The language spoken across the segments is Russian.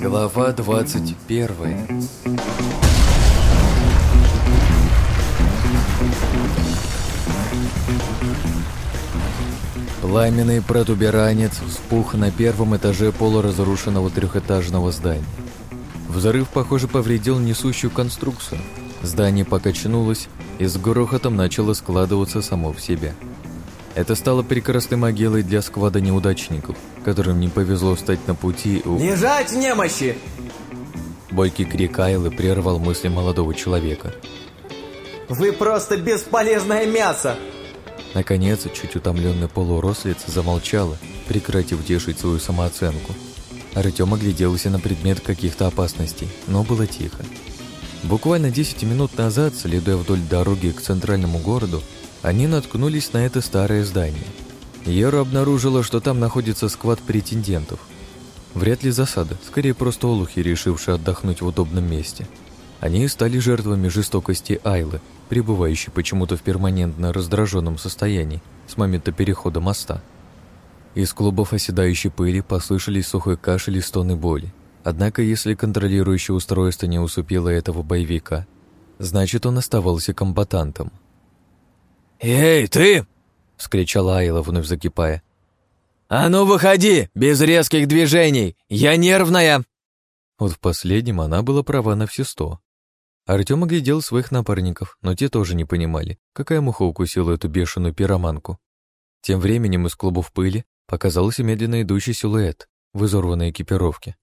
Глава 21 Пламенный протуберанец вспух на первом этаже полуразрушенного трехэтажного здания. Взрыв, похоже, повредил несущую конструкцию. Здание покачнулось и с грохотом начало складываться само в себя. Это стало прекрасной могилой для сквада неудачников, которым не повезло встать на пути у... «Лежать немощи!» Бойкий крик Айлы прервал мысли молодого человека. «Вы просто бесполезное мясо!» Наконец, чуть утомленный полурослица замолчала, прекратив тешить свою самооценку. Артем огляделся на предмет каких-то опасностей, но было тихо. Буквально 10 минут назад, следуя вдоль дороги к центральному городу, они наткнулись на это старое здание. Ера обнаружила, что там находится сквад претендентов. Вряд ли засада, скорее просто олухи, решившие отдохнуть в удобном месте. Они стали жертвами жестокости Айлы, пребывающей почему-то в перманентно раздраженном состоянии с момента перехода моста. Из клубов оседающей пыли послышались сухой кашель и стоны боли. Однако, если контролирующее устройство не усыпило этого боевика, значит, он оставался комбатантом. «Эй, ты!» — вскричала Айла, вновь закипая. «А ну выходи, без резких движений! Я нервная!» Вот в последнем она была права на все сто. Артем оглядел своих напарников, но те тоже не понимали, какая муха укусила эту бешеную пироманку. Тем временем из клубов пыли показался медленно идущий силуэт в изорванной экипировке.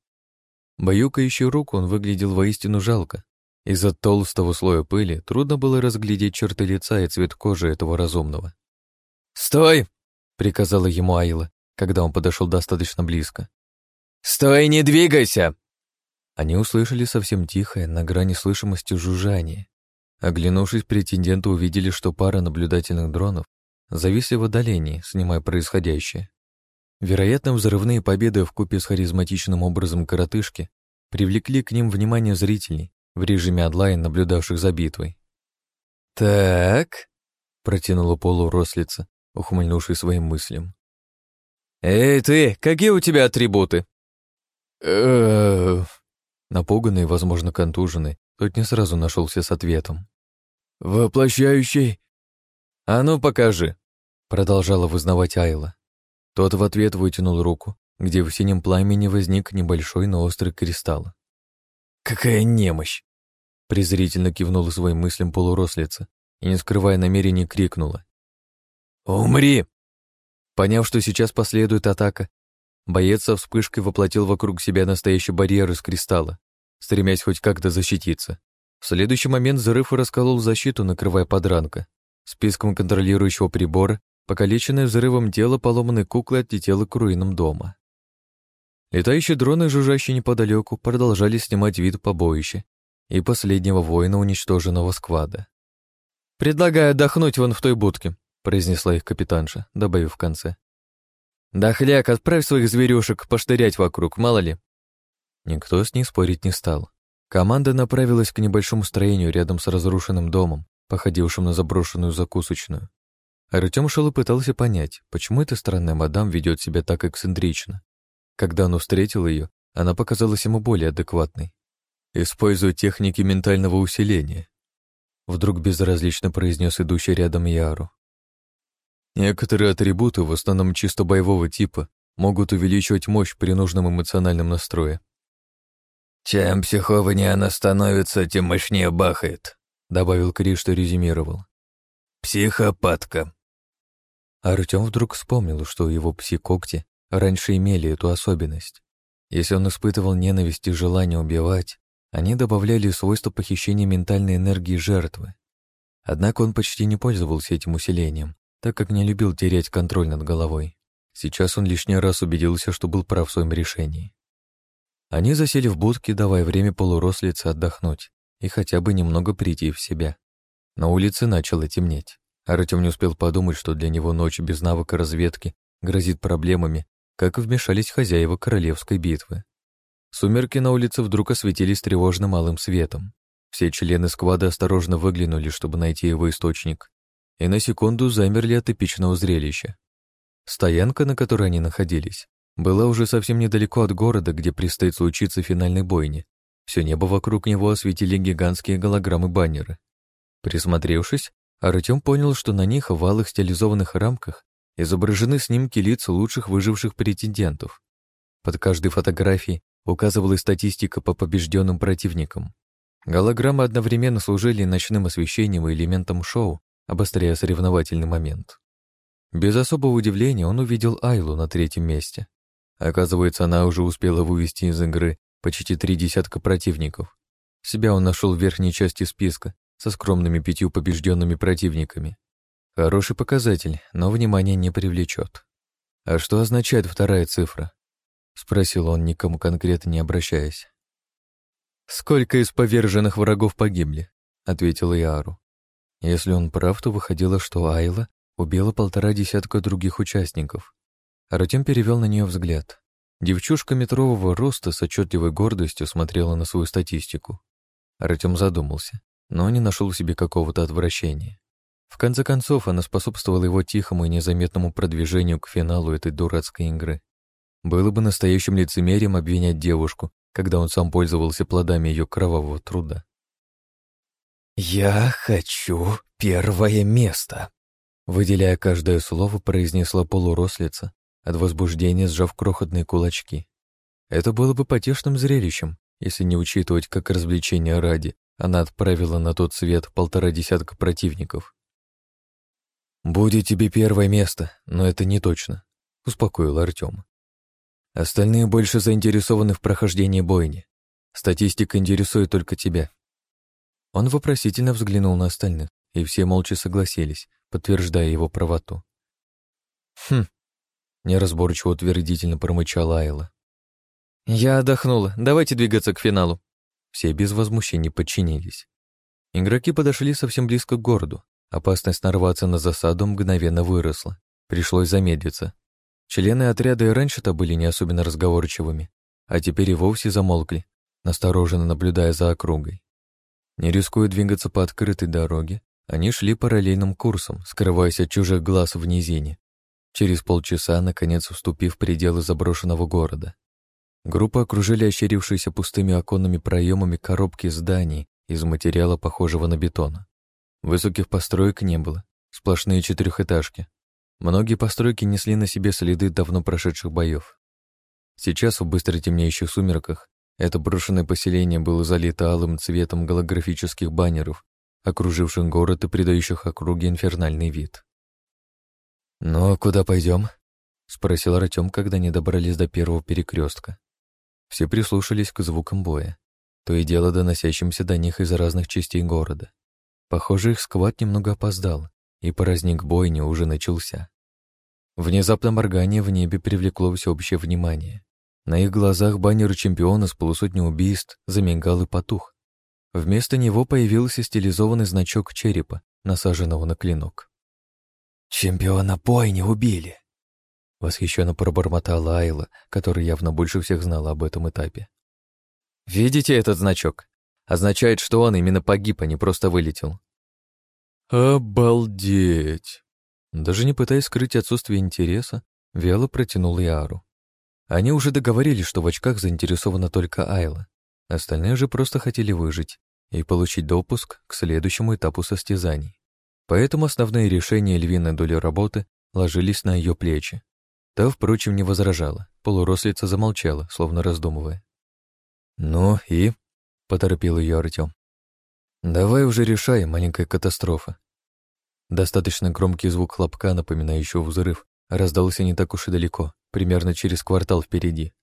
Баюкающий руку он выглядел воистину жалко. Из-за толстого слоя пыли трудно было разглядеть черты лица и цвет кожи этого разумного. «Стой!» — приказала ему Айла, когда он подошел достаточно близко. «Стой, не двигайся!» Они услышали совсем тихое, на грани слышимости жужжание. Оглянувшись, претенденты увидели, что пара наблюдательных дронов зависли в отдалении, снимая происходящее. Вероятно, взрывные победы в купе с харизматичным образом коротышки привлекли к ним внимание зрителей в режиме онлайн, наблюдавших за битвой. «Так», — протянула полурослица, ухмыльнувшись своим мыслям. «Эй, ты, какие у тебя атрибуты?» Напуганный, возможно, контуженный, тот не сразу нашелся с ответом. «Воплощающий?» «А ну, покажи», — продолжала вызнавать Айла. Тот в ответ вытянул руку, где в синем пламени возник небольшой, но острый кристалл. «Какая немощь!» Презрительно кивнула своим мыслям полурослица и, не скрывая намерений, крикнула. «Умри!» Поняв, что сейчас последует атака, боец со вспышкой воплотил вокруг себя настоящий барьер из кристалла, стремясь хоть как-то защититься. В следующий момент взрыв расколол защиту, накрывая подранка. Списком контролирующего прибора Покалеченное взрывом тело поломанной куклы отлетело к руинам дома. Летающие дроны, жужжащие неподалеку, продолжали снимать вид побоища и последнего воина уничтоженного сквада. «Предлагаю отдохнуть вон в той будке», — произнесла их капитанша, добавив в конце. «Дохляк, отправь своих зверюшек поштырять вокруг, мало ли». Никто с ней спорить не стал. Команда направилась к небольшому строению рядом с разрушенным домом, походившим на заброшенную закусочную. Артем шел и пытался понять, почему эта странная мадам ведет себя так эксцентрично. Когда он встретил ее, она показалась ему более адекватной. «Используя техники ментального усиления», — вдруг безразлично произнес идущий рядом Яру. «Некоторые атрибуты, в основном чисто боевого типа, могут увеличивать мощь при нужном эмоциональном настрое». «Чем психованнее она становится, тем мощнее бахает», — добавил Криш, что резюмировал. «Психопатка», Артем вдруг вспомнил, что его пси-когти раньше имели эту особенность. Если он испытывал ненависть и желание убивать, они добавляли свойство похищения ментальной энергии жертвы. Однако он почти не пользовался этим усилением, так как не любил терять контроль над головой. Сейчас он лишний раз убедился, что был прав в своем решении. Они засели в будке, давая время полурослице отдохнуть и хотя бы немного прийти в себя. На улице начало темнеть. Артем не успел подумать, что для него ночь без навыка разведки грозит проблемами, как вмешались хозяева королевской битвы. Сумерки на улице вдруг осветились тревожным малым светом. Все члены сквада осторожно выглянули, чтобы найти его источник, и на секунду замерли от эпичного зрелища. Стоянка, на которой они находились, была уже совсем недалеко от города, где предстоит случиться финальной бойни. Все небо вокруг него осветили гигантские голограммы-баннеры. Присмотревшись, Артем понял, что на них в алых стилизованных рамках изображены снимки лиц лучших выживших претендентов. Под каждой фотографией указывалась статистика по побежденным противникам. Голограммы одновременно служили ночным освещением и элементом шоу, обостряя соревновательный момент. Без особого удивления он увидел Айлу на третьем месте. Оказывается, она уже успела вывести из игры почти три десятка противников. Себя он нашел в верхней части списка со скромными пятью побежденными противниками. Хороший показатель, но внимание не привлечет. А что означает вторая цифра? Спросил он, никому конкретно не обращаясь. «Сколько из поверженных врагов погибли?» — ответил Иару. Если он прав, то выходило, что Айла убила полтора десятка других участников. Артем перевел на нее взгляд. Девчушка метрового роста с отчетливой гордостью смотрела на свою статистику. Артем задумался, но не нашел в себе какого-то отвращения. В конце концов, она способствовала его тихому и незаметному продвижению к финалу этой дурацкой игры. Было бы настоящим лицемерием обвинять девушку, когда он сам пользовался плодами ее кровавого труда. «Я хочу первое место», — выделяя каждое слово, произнесла полурослица, от возбуждения сжав крохотные кулачки. Это было бы потешным зрелищем, если не учитывать, как развлечение ради она отправила на тот свет полтора десятка противников. «Будет тебе первое место, но это не точно», — успокоил Артем. Остальные больше заинтересованы в прохождении бойни. Статистика интересует только тебя. Он вопросительно взглянул на остальных, и все молча согласились, подтверждая его правоту. «Хм», — неразборчиво утвердительно промычала Айла. «Я отдохнула, давайте двигаться к финалу». Все без возмущений подчинились. Игроки подошли совсем близко к городу. Опасность нарваться на засаду мгновенно выросла. Пришлось замедлиться. Члены отряда и раньше-то были не особенно разговорчивыми, а теперь и вовсе замолкли, настороженно наблюдая за округой. Не рискуя двигаться по открытой дороге, они шли параллельным курсом, скрываясь от чужих глаз в низине. Через полчаса, наконец, вступив в пределы заброшенного города. Группа окружили ощерившиеся пустыми оконными проемами коробки зданий из материала, похожего на бетон. Высоких построек не было, сплошные четырехэтажки, Многие постройки несли на себе следы давно прошедших боев. Сейчас, в быстро темнеющих сумерках, это брошенное поселение было залито алым цветом голографических баннеров, окруживших город и придающих округе инфернальный вид. «Ну, а куда пойдем? спросил Артем, когда они добрались до первого перекрестка. Все прислушались к звукам боя, то и дело доносящимся до них из разных частей города. Похоже, их сквад немного опоздал, и праздник бойни уже начался. Внезапно моргание в небе привлекло всеобщее внимание. На их глазах баннер чемпиона с полусотни убийств замигал и потух. Вместо него появился стилизованный значок черепа, насаженного на клинок. «Чемпиона бойни убили!» Восхищенно пробормотала Айла, которая явно больше всех знала об этом этапе. «Видите этот значок? Означает, что он именно погиб, а не просто вылетел. «Обалдеть!» Даже не пытаясь скрыть отсутствие интереса, вяло протянул Яру. Они уже договорились, что в очках заинтересована только Айла. Остальные же просто хотели выжить и получить допуск к следующему этапу состязаний. Поэтому основные решения львиной доли работы ложились на ее плечи. Та, впрочем, не возражала. Полурослица замолчала, словно раздумывая. «Ну и?» — поторопил ее Артем. «Давай уже решай, маленькая катастрофа». Достаточно громкий звук хлопка, напоминающего взрыв, раздался не так уж и далеко, примерно через квартал впереди.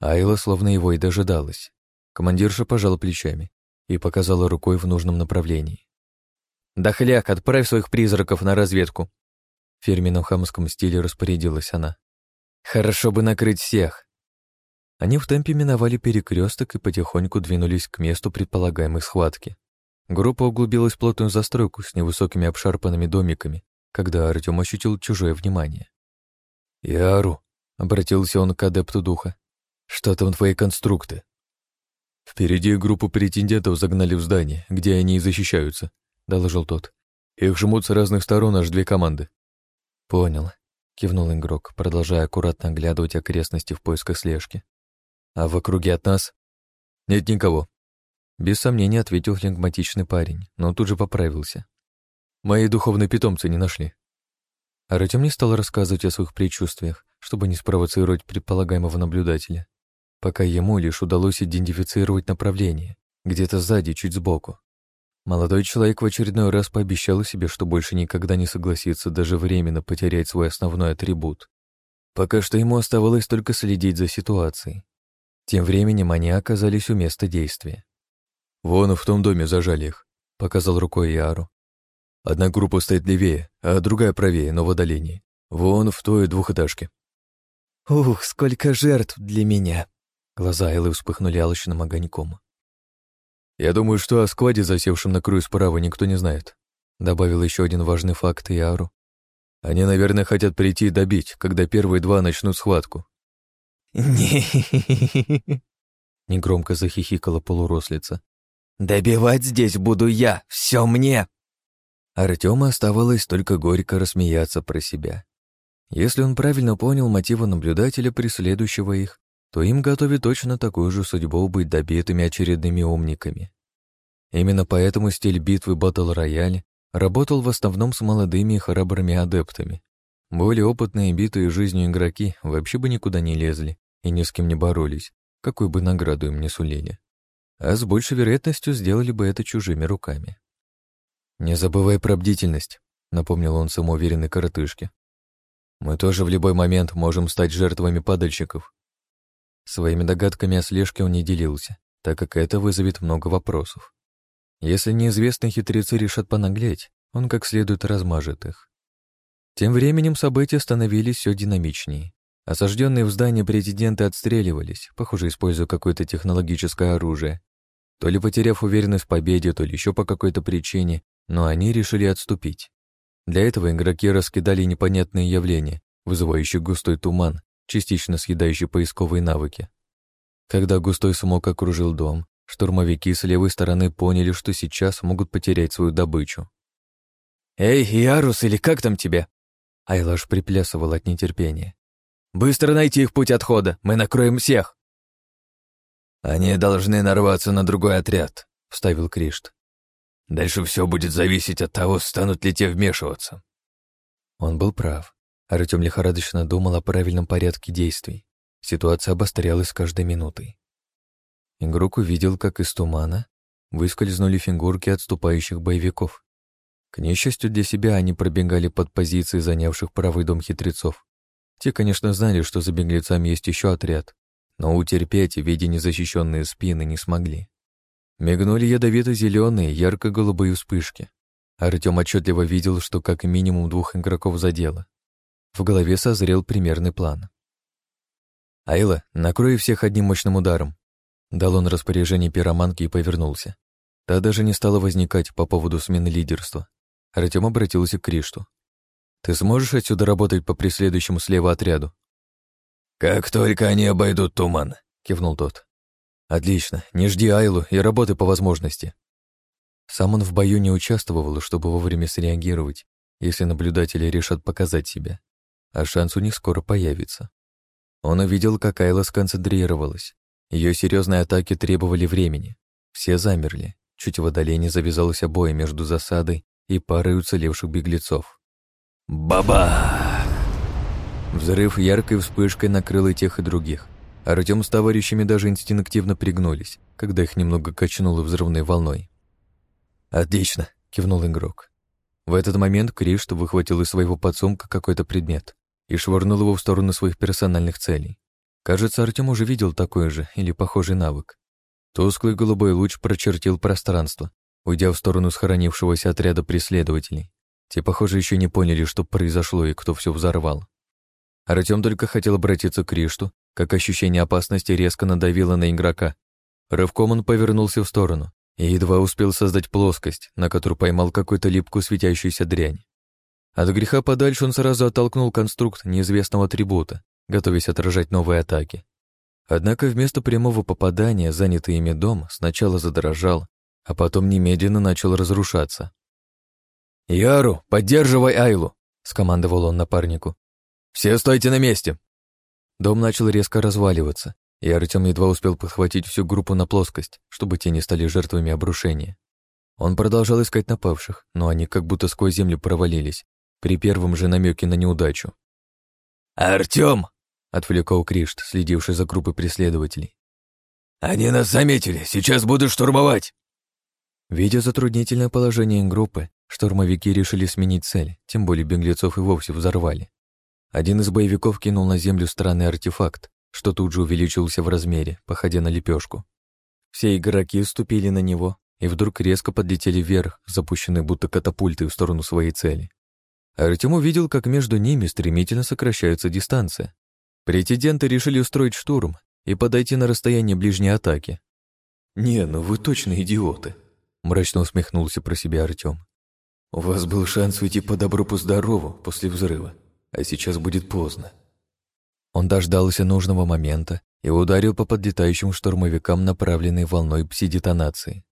Айла словно его и дожидалась. Командирша пожала плечами и показала рукой в нужном направлении. «Дохляк, отправь своих призраков на разведку!» В фирменном хамском стиле распорядилась она. «Хорошо бы накрыть всех!» Они в темпе миновали перекресток и потихоньку двинулись к месту предполагаемой схватки. Группа углубилась в плотную застройку с невысокими обшарпанными домиками, когда Артем ощутил чужое внимание. «Яру», — обратился он к адепту духа, — «что там твои конструкты?» «Впереди группу претендентов загнали в здание, где они и защищаются», — доложил тот. «Их жмут с разных сторон аж две команды». «Понял», — кивнул игрок, продолжая аккуратно оглядывать окрестности в поисках слежки. «А в округе от нас?» «Нет никого», без сомнения ответил флегматичный парень, но тут же поправился. Мои духовные питомцы не нашли. Артем не стал рассказывать о своих предчувствиях, чтобы не спровоцировать предполагаемого наблюдателя, пока ему лишь удалось идентифицировать направление, где-то сзади, чуть сбоку. Молодой человек в очередной раз пообещал себе, что больше никогда не согласится даже временно потерять свой основной атрибут. Пока что ему оставалось только следить за ситуацией. Тем временем они оказались у места действия. «Вон в том доме зажали их», — показал рукой Яру. «Одна группа стоит левее, а другая правее, но в отдалении. Вон в той двухэтажке». «Ух, сколько жертв для меня!» Глаза Эллы вспыхнули алчным огоньком. «Я думаю, что о складе, засевшем на краю справа, никто не знает», — добавил еще один важный факт Яру. «Они, наверное, хотят прийти и добить, когда первые два начнут схватку». Негромко захихикала полурослица, Добивать здесь буду я, все мне!» Артему оставалось только горько рассмеяться про себя. Если он правильно понял мотивы наблюдателя, преследующего их, то им готовит точно такую же судьбу быть добитыми очередными умниками. Именно поэтому стиль битвы Battle Royale работал в основном с молодыми и храбрыми адептами. Более опытные битые жизнью игроки вообще бы никуда не лезли и ни с кем не боролись, какую бы награду им не сулили а с большей вероятностью сделали бы это чужими руками. «Не забывай про бдительность», — напомнил он самоуверенной коротышке. «Мы тоже в любой момент можем стать жертвами падальщиков». Своими догадками о слежке он не делился, так как это вызовет много вопросов. Если неизвестные хитрецы решат понаглеть, он как следует размажет их. Тем временем события становились все динамичнее. Осажденные в здании президенты отстреливались, похоже, используя какое-то технологическое оружие, то ли потеряв уверенность в победе, то ли еще по какой-то причине, но они решили отступить. Для этого игроки раскидали непонятные явления, вызывающие густой туман, частично съедающий поисковые навыки. Когда густой смог окружил дом, штурмовики с левой стороны поняли, что сейчас могут потерять свою добычу. «Эй, Ярус, или как там тебя?» Айлаш приплясывал от нетерпения. «Быстро найти их путь отхода, мы накроем всех!» «Они должны нарваться на другой отряд», — вставил Кришт. «Дальше все будет зависеть от того, станут ли те вмешиваться». Он был прав. Артем лихорадочно думал о правильном порядке действий. Ситуация обострялась с каждой минутой. Игрок увидел, как из тумана выскользнули фигурки отступающих боевиков. К несчастью для себя, они пробегали под позиции занявших правый дом хитрецов. Те, конечно, знали, что за беглецами есть еще отряд, но утерпеть, видя незащищенные спины, не смогли. Мигнули ядовито-зеленые, ярко-голубые вспышки. Артем отчетливо видел, что как минимум двух игроков задело. В голове созрел примерный план. «Айла, накрой всех одним мощным ударом», — дал он распоряжение пироманке и повернулся. Та даже не стала возникать по поводу смены лидерства. Артем обратился к Кришту. «Ты сможешь отсюда работать по преследующему слева отряду?» «Как только они обойдут туман», — кивнул тот. «Отлично, не жди Айлу и работай по возможности». Сам он в бою не участвовал, чтобы вовремя среагировать, если наблюдатели решат показать себя, а шанс у них скоро появится. Он увидел, как Айла сконцентрировалась. Ее серьезные атаки требовали времени. Все замерли. Чуть в отдалении завязался бой между засадой и парой уцелевших беглецов. «Баба!» Взрыв яркой вспышкой накрыл и тех, и других. Артем с товарищами даже инстинктивно пригнулись, когда их немного качнуло взрывной волной. «Отлично!» — кивнул игрок. В этот момент Кришт выхватил из своего подсумка какой-то предмет и швырнул его в сторону своих персональных целей. Кажется, Артем уже видел такой же или похожий навык. Тусклый голубой луч прочертил пространство, уйдя в сторону схоронившегося отряда преследователей. Те, похоже, еще не поняли, что произошло и кто все взорвал. Артем только хотел обратиться к Кришту, как ощущение опасности резко надавило на игрока. Рывком он повернулся в сторону и едва успел создать плоскость, на которую поймал какую-то липкую светящуюся дрянь. От греха подальше он сразу оттолкнул конструкт неизвестного атрибута, готовясь отражать новые атаки. Однако вместо прямого попадания занятый ими дом сначала задрожал, а потом немедленно начал разрушаться. «Яру, поддерживай Айлу!» — скомандовал он напарнику. Все стойте на месте!» Дом начал резко разваливаться, и Артем едва успел подхватить всю группу на плоскость, чтобы те не стали жертвами обрушения. Он продолжал искать напавших, но они как будто сквозь землю провалились, при первом же намеке на неудачу. «Артем!» — отвлекал Кришт, следивший за группой преследователей. «Они нас заметили, сейчас будут штурмовать!» Видя затруднительное положение группы, штурмовики решили сменить цель, тем более беглецов и вовсе взорвали. Один из боевиков кинул на землю странный артефакт, что тут же увеличился в размере, походя на лепешку. Все игроки ступили на него и вдруг резко подлетели вверх, запущенные будто катапульты в сторону своей цели. Артем увидел, как между ними стремительно сокращается дистанция. Претенденты решили устроить штурм и подойти на расстояние ближней атаки. «Не, ну вы точно идиоты», — мрачно усмехнулся про себя Артем. «У вас был шанс уйти по добру по здорову после взрыва, а сейчас будет поздно». Он дождался нужного момента и ударил по подлетающим штурмовикам направленной волной пси-детонации.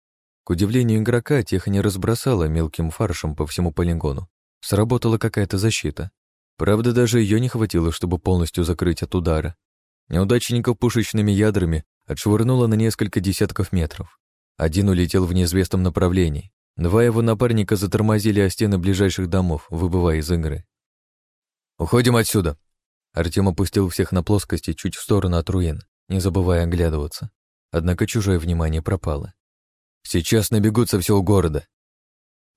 К удивлению игрока, тех не разбросало мелким фаршем по всему полигону. Сработала какая-то защита. Правда, даже ее не хватило, чтобы полностью закрыть от удара. Неудачников пушечными ядрами отшвырнуло на несколько десятков метров. Один улетел в неизвестном направлении. Два его напарника затормозили о стены ближайших домов, выбывая из игры. «Уходим отсюда!» Артем опустил всех на плоскости чуть в сторону от руин, не забывая оглядываться. Однако чужое внимание пропало. «Сейчас набегут со всего города!»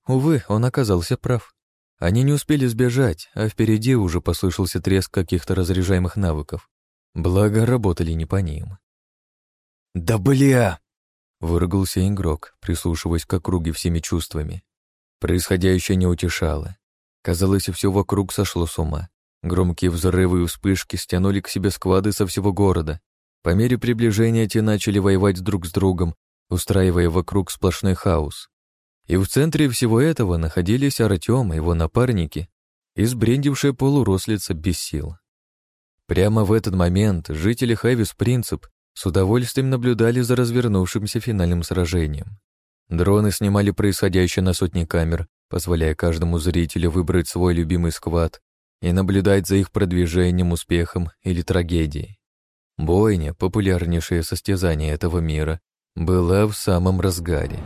Увы, он оказался прав. Они не успели сбежать, а впереди уже послышался треск каких-то разряжаемых навыков. Благо, работали не по ним. «Да бля!» — выругался игрок, прислушиваясь к округе всеми чувствами. Происходящее не утешало. Казалось, все вокруг сошло с ума. Громкие взрывы и вспышки стянули к себе склады со всего города. По мере приближения те начали воевать друг с другом, устраивая вокруг сплошной хаос. И в центре всего этого находились Артем и его напарники и сбрендившая полурослица без сил. Прямо в этот момент жители Хайвис Принцип с удовольствием наблюдали за развернувшимся финальным сражением. Дроны снимали происходящее на сотни камер, позволяя каждому зрителю выбрать свой любимый сквад и наблюдать за их продвижением, успехом или трагедией. Бойня, популярнейшее состязание этого мира, была в самом разгаре.